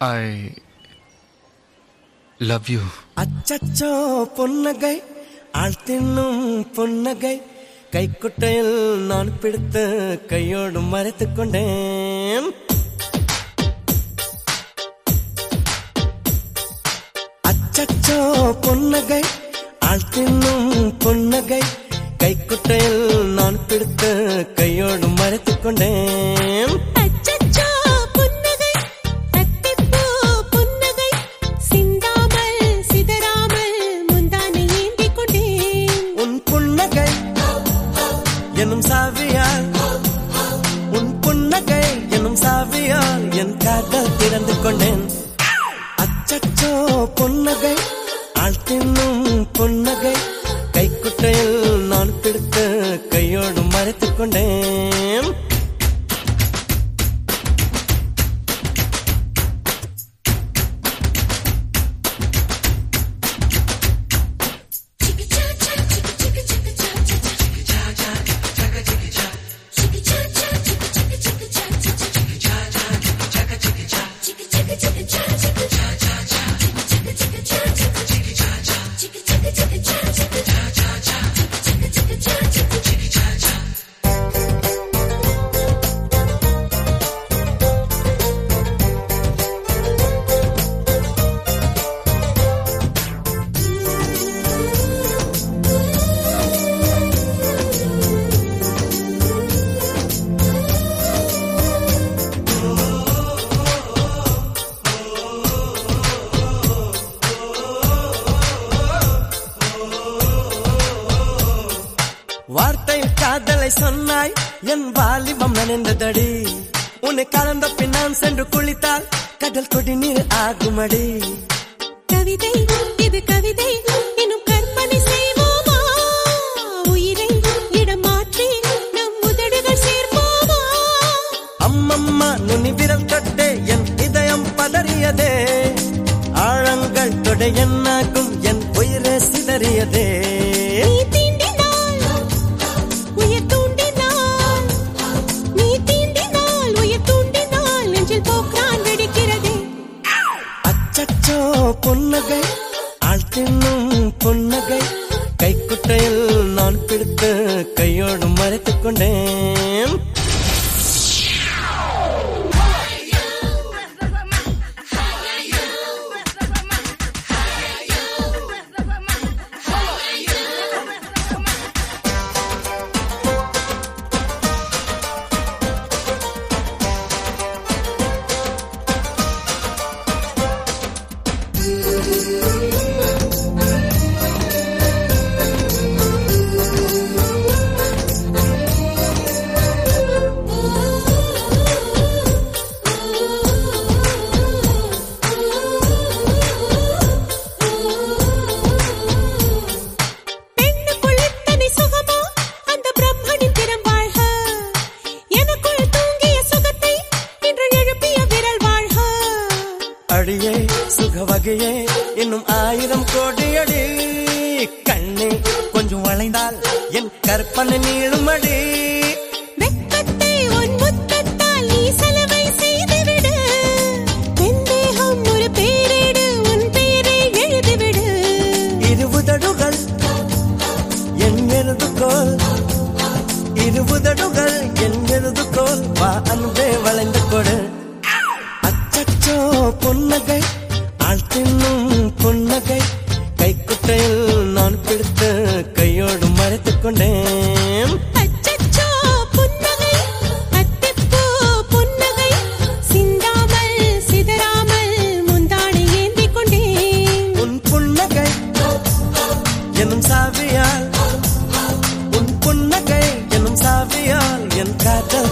I love you அச்சச்சோ பொன்னகை ஆள் தின்னும் புன்னகை கைக்குட்டையில் நான் பிடித்து கையோடு மறைத்து கொண்டேன். அச்சச்சோ பொன்னகை ஆள் தின்னும் பொன்னகை கைக்குட்டையில் நான் பிடித்து கையோடு மறைத்துக் கொண்டேன் எனும் சாவியால் உன் புன்னகை எனும் சாவியால் என் காதல் திறந்து கொண்டேன். அச்சச்சோ புன்னகை. ஆள் தின்னும் புன்னகை. கைக்குட்டையில் கையோடு கொண்டேன் சொன்னாய் என் வாலிபம் நனைந்ததடி. உன்னை கலந்த பின் நான் சென்று குளித்தால் கடல் கொடி நீர் ஆகுமடி. கவிதை இது கவிதை இன்னும் கற்பனை செய்வோமா? உயிரை இடம் மாற்றி நம் உதடுகள் சேர்ப்போமா? அம்மம்மா நுனி விரல் தொட்டே என் இதயம் பதறியதே. ஆழங்கள் தொட என்னாகும் என் உயிரே சிதறியதே. அச்சச்சோ பொன்னகை ஆள் தின்னும் புன்னகை. கைக்குட்டையில் நான் பிடித்து கையோடு மறைத்துக் கொண்டேன். வகையே இன்னும் ஆயிரம் கோடி அடி கண்ணே கொஞ்சம் வளைந்தால் என் கற்பனை நீளுமடி. வெட்கத்தை உன் முத்தத்தால் நீ சலவை செய்துவிடு. வெந்தேகம் ஒரு பேரேடு உன் பெயரை எழுதிவிடு. இருபுதடுகள் என் எழுதுகோல் இருபுதடுகள் என் எழுதுகோல் வா அன்பே வளைந்து கொடு. அச்சச்சோ புன்னகை. உன் புன்னகை எனும் சாவியால் உன் புன்னகை எனும் சாவியால் என் காதல் கொண்டேன்